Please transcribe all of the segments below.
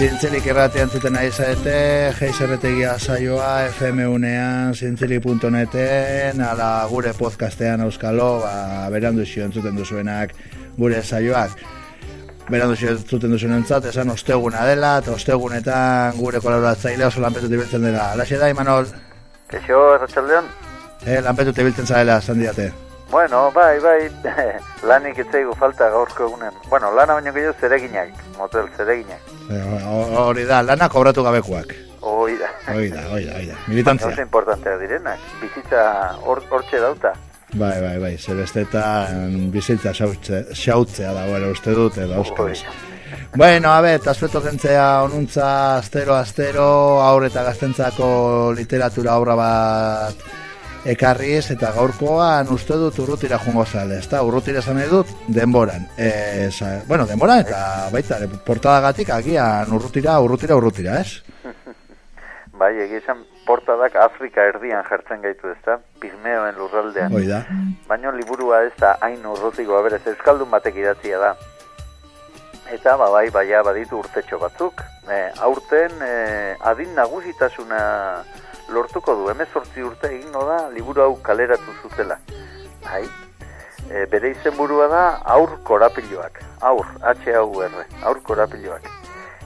Zientzilik irratian zuten nahi zaete, geizerretegia saioa, FM unean, zientzilik.neten, ala gure podcastean euskalo, ba, berandu zio entzuten duzuenak gure saioak. Berandu zio entzuten duzuen entzat, esan osteguna dela, eta ostegunetan gure kolaboratzaile oso lanpetu tibiltzen dela. Alaxe da, Imanol? Keixo, erratxaldean? Eh, lanpetu tibiltzen zaela, zandiate. Bueno, bai, bai, lanik etzaigu falta gaurko egunen. Bueno, lana baino gehiago zereginak, motel zereginak. Hori da, lana kobratu gabekoak. Hoi da. Hoi da, hoi da, hoi da. Militantzia. Oso importantea direnak, bizitza hor- hortxe dauta. Bai, bai, bai, zebestetan bizitza xautze, xautzea dagoela uste dut, edo. Bueno, a bet, azpeto gentzea onuntza astero, astero, aur eta gaztentzako literatura obra bat ekarriz, eta gaurkoan uste dut urrutira jungo zale, ezta? Urrutira nahi dut, denboran. E, sa, bueno, denboran, eta baita, portadagatik agian urrutira, urrutira, urrutira, ez? Bai, egizan portadak Afrika erdian jartzen gaitu ezta, pigmeoen lurraldean. Hoi da. Baina liburua ez da hain urrutikoa berez, Euskaldun batek idatzia da. Eta ba, bai, baia baditu urtetxo batzuk. E, aurten e, adin nagusitasuna lortuko du, emezortzi urte egingo da liburu hau kaleratu zutela. Bai, e, bere izenburua da aur korapiloak, aur, H-A-U-R, aur korapiloak.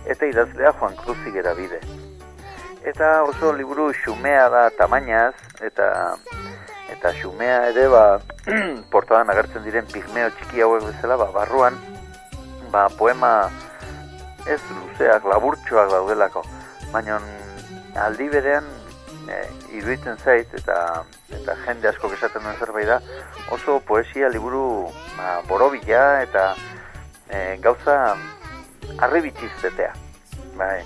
Eta idazlea Juan Cruzigera bide. Eta oso liburu xumea da tamainaz, eta eta xumea ere ba portadan agertzen diren pigmeo txiki hauek bezala ba barruan ba poema ez luzeak laburtxoak daudelako baina aldi berean e, iruditzen zait eta eta jende asko esaten duen zerbait da oso poesia liburu ba, borobila eta e, gauza harribitxiztetea bai.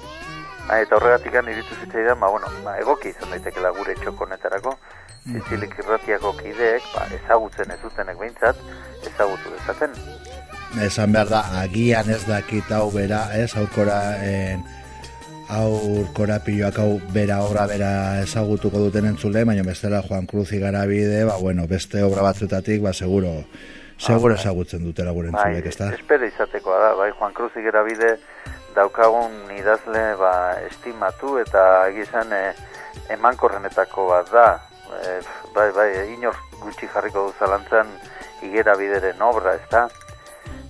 Bai, eta horregatik iritu zitzaidan, ba, bueno, ba, egoki izan daitekela gure txoko honetarako, zizilik irratiako kideek, ba, ezagutzen ez dutenek behintzat, ezagutu dezaten. Esan behar da, agian ez dakit hau bera, ez, aurkora, en, aurkora piloak hau bera obra bera ezagutuko duten entzule, baina bestela Juan Cruz igarabide, ba, bueno, beste obra batzutatik, ba, seguro, seguro ezagutzen dutela gure Bai, entzulek, ez da? espero izatekoa da, bai, Juan Cruz bide daukagun idazle, ba, estimatu eta egizan e, emankorrenetako bat da. E, bai, bai, inor gutxi jarriko du zalantzan igera bideren obra, ez da?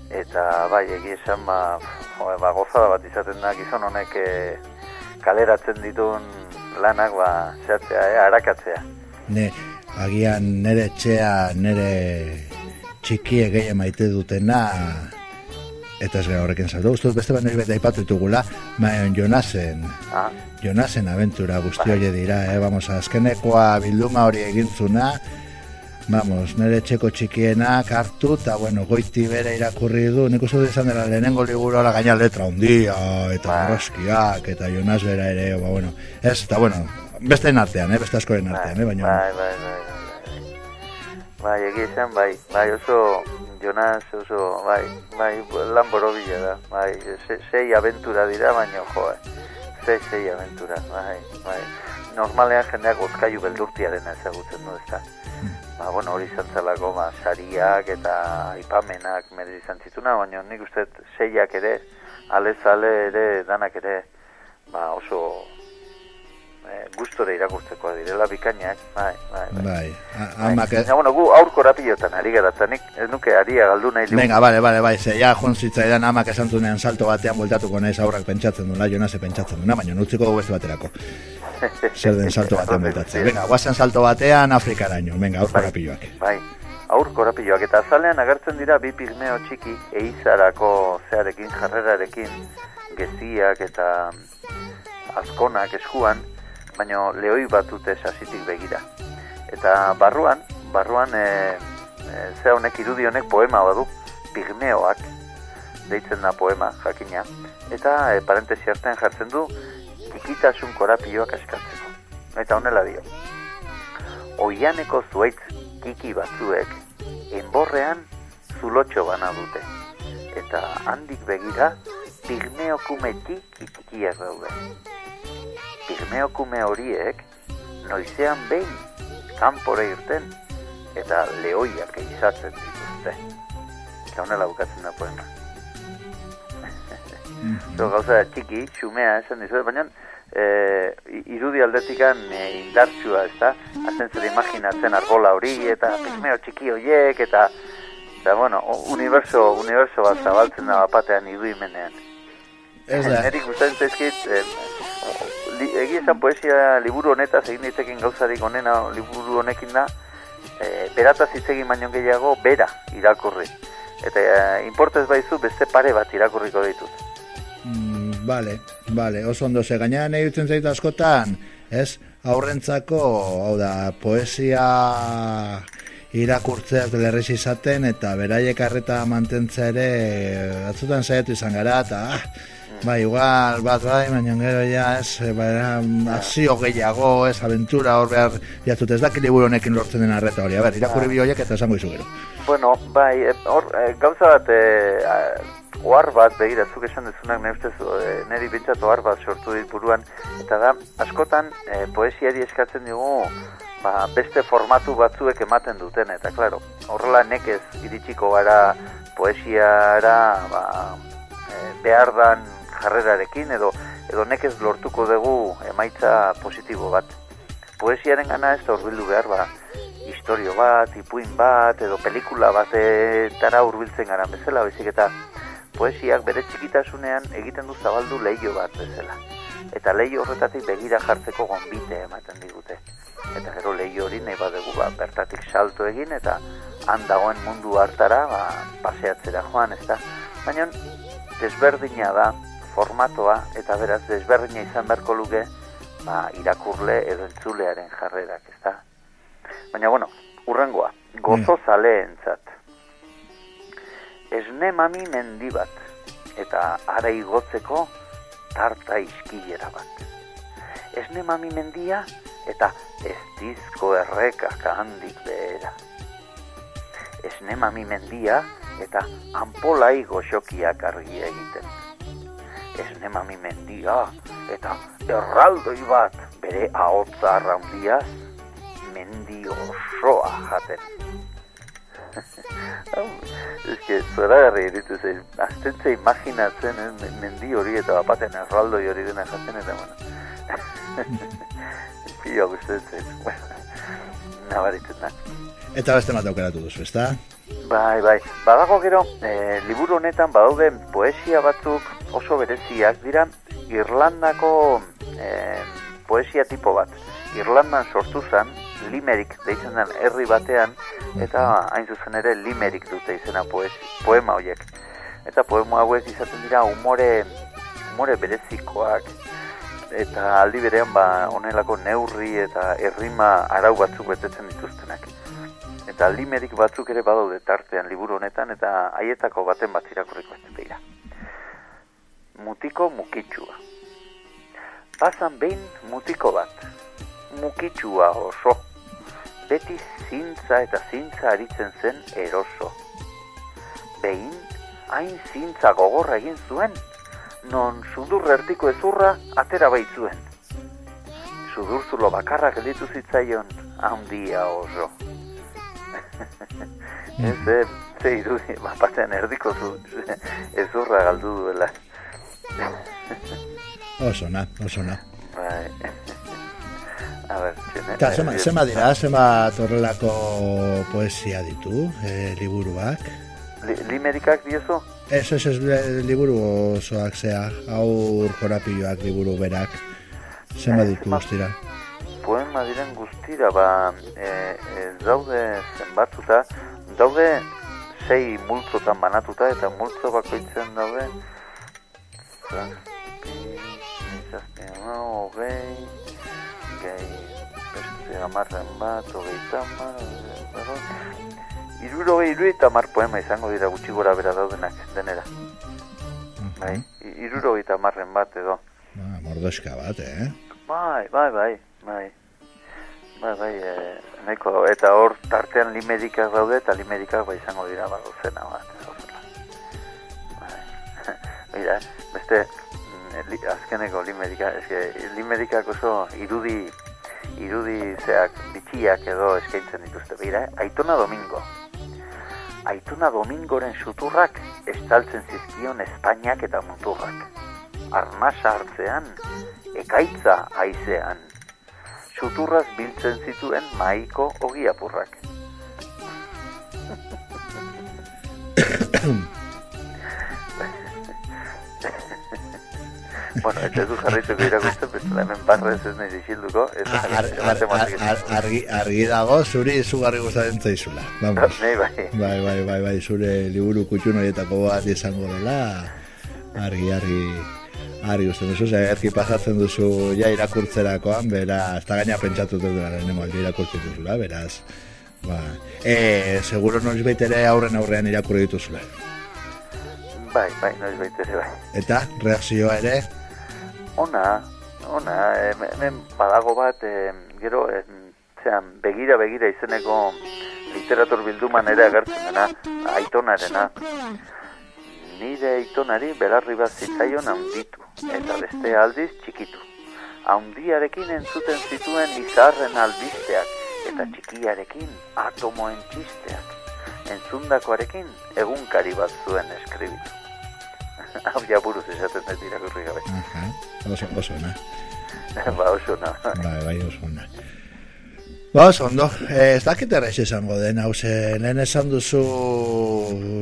Eta, bai, egizan, ba, jo, ba, gozada bat izaten da, gizon honek e, kaleratzen ditun lanak, ba, zehatzea, e, arakatzea. Ne, agian nere etxea, nere txikie gehien maite dutena, eta ez gara horrekin saldu. Dut beste bat bete aipatu ditugula, baina Jonasen, Ah, Jonasen aventura guzti hori dira, eh? Vamos, azkenekoa bilduma hori egintzuna, vamos, nire txeko txikienak hartu, eta bueno, goiti bere irakurri du, nik uste dut izan dela lehenengo liburu ala gaina letra hundia, eta Bai. marraskiak, eta Jonas bera ere, ba, bueno, ez, eta bueno, beste artean, eh? beste askoren artean, eh? baina, Bai, bai, bai, bai, bai. Bai, egia esan, bai, bai, oso, Jonas, oso, bai, bai, lan borobila da, bai, se, sei aventura dira, baina, jo, eh, sei, sei aventura, bai, bai. Normalean jendeak ozkaiu beldurtiaren ezagutzen du, ezta. Ba, bueno, hori izan zelako, ba, sariak eta aipamenak mere izan zituna, baina nik uste seiak ere, alez-ale ere, danak ere, ba, oso eh, gustore irakurtzeko direla bikainak, bai, bai, bai. bai, Bai. amak, Baina, bueno, gu aurko rapilotan ari gara, ez nuke aria galdu nahi libu. Venga, vale, vale, bai, ze ja joan zitzaidan amak esan zunean salto batean bueltatuko naiz aurrak pentsatzen duela, Jonase pentsatzen duena, baina nutziko dugu beste baterako. Zer den salto batean bueltatzen. Venga, guazen salto batean Afrikaraino, venga, aurko rapilloak. Bai, aurko rapiloak, eta azalean agertzen dira bi pigmeo txiki eizarako zearekin, jarrerarekin, geziak eta azkonak eskuan, baino lehoi batute sasitik begira. Eta barruan, barruan e, e, ze honek irudi honek poema badu, pigmeoak, deitzen da poema, jakina, eta e, parentesi artean jartzen du, txikitasun korapioak askatzeko. Eta honela dio. Oianeko zuaitz txiki batzuek, enborrean zulotxo bana dute. Eta handik begira, pigmeokume txiki txikiak daude. Pigmeokume horiek, noizean behin, kanpora irten, eta lehoiak eizatzen dituzte. Eta honela bukatzen da poema. Zo gauza txiki, xumea esan dizuet, baina e, irudi aldetikan e, indartsua, ez da? Azen zer imaginatzen argola hori, eta pismeo txiki horiek, eta, eta bueno, universo, universo bat zabaltzen da batean iduimenean. Ez da. Erik gustatzen zaizkit, e, li, egi esan poesia liburu honetaz egin ditekin gauzarik onena liburu honekin da, e, berataz hitz egin baino gehiago, bera irakurri. Eta e, importez baizu beste pare bat irakurriko ditut. Mm, vale, vale, oso ondo ze gaina nahi dutzen zaitu askotan, ez? Aurrentzako, hau da, poesia irakurtzea telerriz izaten eta beraiek arreta mantentzea ere batzutan saiatu izan gara eta ah, bai, igual, bat bai, baina gero ja, ez, bai, azio gehiago, ez, aventura hor behar jatut ez dakit liburu honekin lortzen den arreta hori, a ber, irakurri bi horiek eta esango izu gero. Bueno, bai, e, hor, e, gauza bat, e, ohar bat, begira, zuk esan dezunak, nahi ustez, e, niri bintzat ohar bat sortu dit buruan, eta da, askotan, e, poesiari eskatzen dugu, ba, beste formatu batzuek ematen duten, eta klaro, horrela nekez iritsiko gara poesiara, ba, e, behar dan jarrerarekin, edo, edo nekez lortuko dugu emaitza positibo bat. Poesiaren gana ez da urbildu behar, ba, historio bat, ipuin bat, edo pelikula batetara hurbiltzen gara bezala, baizik eta poesiak bere txikitasunean egiten du zabaldu leio bat bezala. Eta leio horretatik begira jartzeko gonbite ematen digute. Eta gero leio hori nahi badegu ba, bertatik salto egin eta han dagoen mundu hartara ba, paseatzera joan, ez da. Baina desberdina da formatoa eta beraz desberdina izan beharko luke ba, irakurle edo entzulearen jarrerak, ez da. Baina, bueno, urrengoa, gozo zaleentzat esne mami mendi bat, eta ara igotzeko tarta iskilera bat. Esne mami mendia, eta ez dizko errekak handik behera. Esne mami mendia, eta anpolai goxokiak argi egiten. Esne mami mendia, eta erraldoi bat bere ahotza arraundiaz, mendi osoa jaten. Ez que zuera garri eritu zein, aztentze imaginatzen, eh, mendi hori eta bapaten erraldoi hori dena jatzen eta, bueno, pio gustatzen, bueno, nabaritzen da. Eta beste bat aukeratu duzu, ezta? Bai, bai, badago gero, e, liburu honetan badaude poesia batzuk oso bereziak dira Irlandako e, poesia tipo bat. Irlandan sortu zen, limerik deitzen den herri batean, eta hain zuzen ere limerik dute izena poes, poema horiek. Eta poema hauek izaten dira umore, umore berezikoak, eta aldi berean ba onelako neurri eta errima arau batzuk betetzen dituztenak. Eta limerik batzuk ere badaude tartean liburu honetan, eta haietako baten bat irakurriko ez dira. Mutiko mukitsua. Pasan behin mutiko bat. Mukitsua oso beti zintza eta zintza aritzen zen eroso. Behin, hain zintza gogorra egin zuen, non sudur ertiko ezurra atera baitzuen. Sudurzulo bakarrak gelditu zitzaion, handia oso. ez, ze irudi, bapatean erdiko zu, ezurra galdu duela. Oso na, oso na. Bai. A ver, Eta, zema, zema dira, zema torrelako poesia ditu, e, liburuak? Li, limerikak diozu? Ez, ez, ez, liburu osoak zea, aur korapioak liburu berak. Zema ditu guztira? Poema diren guztira, ba, e, e, daude zenbatuta, daude sei multzotan banatuta, eta multzo bakoitzen daude, zazpi, zazpi, hogei, gehi, beste amarren bat, hogeita amar, iruro gehi eta amar poema izango dira gutxi gora bera daudenak denera. Bai, iruro gehi amarren bat edo. Ba, mordoska bat, eh? Bai, bai, bai, bai. Bai, bai, e, nahiko, eta hor tartean limerikak daude, eta limerikak bai izango dira bat dozena bat. Mira, beste, li, azkeneko limerika, eske, limerikak oso irudi, irudi zeak, bitxiak edo eskaintzen dituzte. Bira, Aitona Domingo. Aitona Domingoren suturrak estaltzen zizkion Espainiak eta muturrak. Arnasa hartzean, ekaitza haizean. Suturraz biltzen zituen maiko ogiapurrak. bueno, ez du jarrituko irakusten, bezala hemen barrez ez nahi dixilduko. ez da- ar- ar- ar- ar- argi, dago, zuri izugarri gustatzen zaizula. Vamos. Nei, bai. Bai, bai, bai, bai, zure liburu kutxun horietako bat izango dela, argi, argi, argi uste duzu, ze erki pasatzen duzu ja irakurtzerakoan, beraz, eta gaina pentsatu dut dara, nemo aldi irakurtzen duzula, beraz, ba, e, seguro noiz ere aurren aurrean irakurri dituzula. Bai, bai, noiz baitere bai. Eta, reakzioa ere, Ona, ona, em- hemen badago bat, em, gero, em, zean, begira begira izeneko literatur bilduman ere agertzen dena, aitonarena. Nire aitonari belarri bat zitzaion handitu, eta beste aldiz txikitu. Haundiarekin entzuten zituen izarren albisteak, eta txikiarekin atomoen txisteak. Entzundakoarekin egunkari bat zuen eskribitu. Ja buruz esaten dut irakurri gabe. aha, oso, oso, na. ba, oso na. Bai, bai, oso ona. Ba, oso ondo. Eh, ez dakit errez esango den, hau ze, lehen esan duzu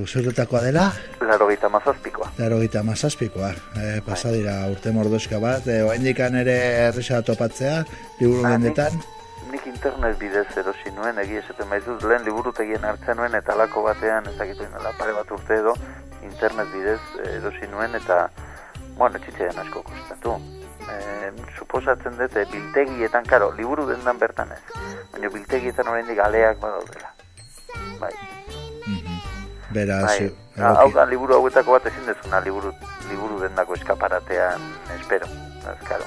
zurretakoa dela, Laro gita mazazpikoa. laro gita mazazpikoa. Eh, pasadira urte mordoska bat, eh, oaindikan ere erresa topatzea, liburu Ah, dendetan. Nik internet bidez erosi nuen, egia esaten baizuz, lehen liburutegien hartzen nuen, eta lako batean, ezakitu inela, pare bat urte edo, internet bidez erosi nuen, eta, bueno, txitzean asko kostatu. E, suposatzen dut, eh, biltegietan, karo, liburu dendan bertan ez, baina biltegietan oraindik aleak badaudela. Bai, Mhm. Beraz, bai. egoki- Hau da, liburu hauetako bat ezin dezuna, liburu, liburu dendako eskaparatean, espero, ez, karo.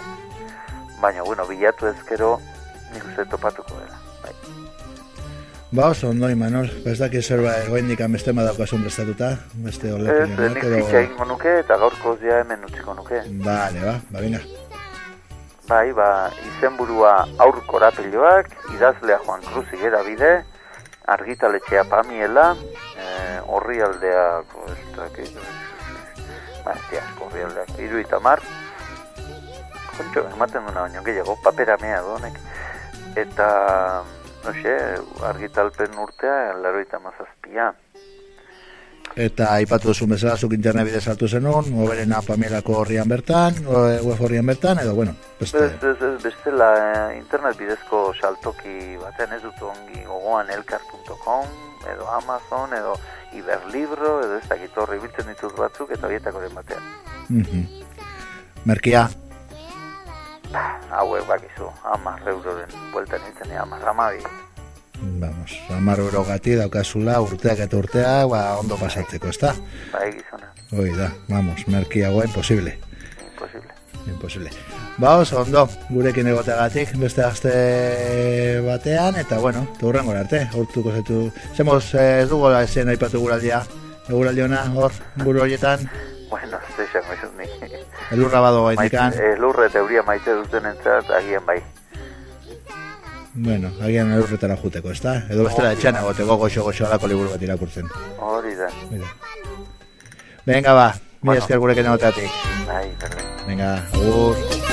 Baina, bueno, bilatu ezkero, nik uste topatuko dela. Bai. Ba, oso ondo, Imanol. Ez dakit zer ba, oaindikan beste madaukasun prestatuta, beste Ez, olekin nik fitxa egingo nuke eta gaurkoz ja hemen utziko nuke. Vale, ba, ba, venga. Bai, ba, izenburua aur korapiloak, idazlea Juan Cruz igera bide, argitaletxea pamiela, eh, horri aldea, ez dakit, ba, ez diasko horri aldeak, iru eta mar, kontxo, ematen duna baino gehiago, papera mea honek, eta, no xe, argitalpen urtea, laro eta mazazpia, Eta aipatu duzu bezala zuk internet bidez hartu zenun, oberena pamielako horrian bertan, web horrian bertan, edo, bueno, beste... Ez, ez, ez, bestela eh, internet bidezko saltoki batean ez dut ongi gogoan elkar.com edo Amazon edo Iberlibro edo ez dakit horri biltzen ditut batzuk eta bietakoren batean. Mhm. Merkia, Hauek bakizu, amar euroren bueltan nintzen, amar amabi. vamos, amar euro gati daukazula urteak eta urteak, ba, ondo pasatzeko, ezta? Ba, egizona, Hoi da, vamos, merkiagoa imposible. imposible. Imposible. Ba, oso ondo, gurekin egoteagatik, beste aste batean, eta bueno, turrengo arte, hortuko zetu. Zemoz, eh, ez dugu ezin aipatu guraldia, eguraldi ona, hor, buru horietan, Bueno, ni. Elurra bado gaindikan. Maite, elurre eta euria maite duten entzat, agian bai. Bueno, agian elurretara juteko, ezta? Edo bestela etxean egoteko goxo-goxo alako liburu bat irakurtzen. Hori da, Mira. Venga, ba, mi Bueno. esker gurekin egoteatik. bai, berdin. Venga, agur.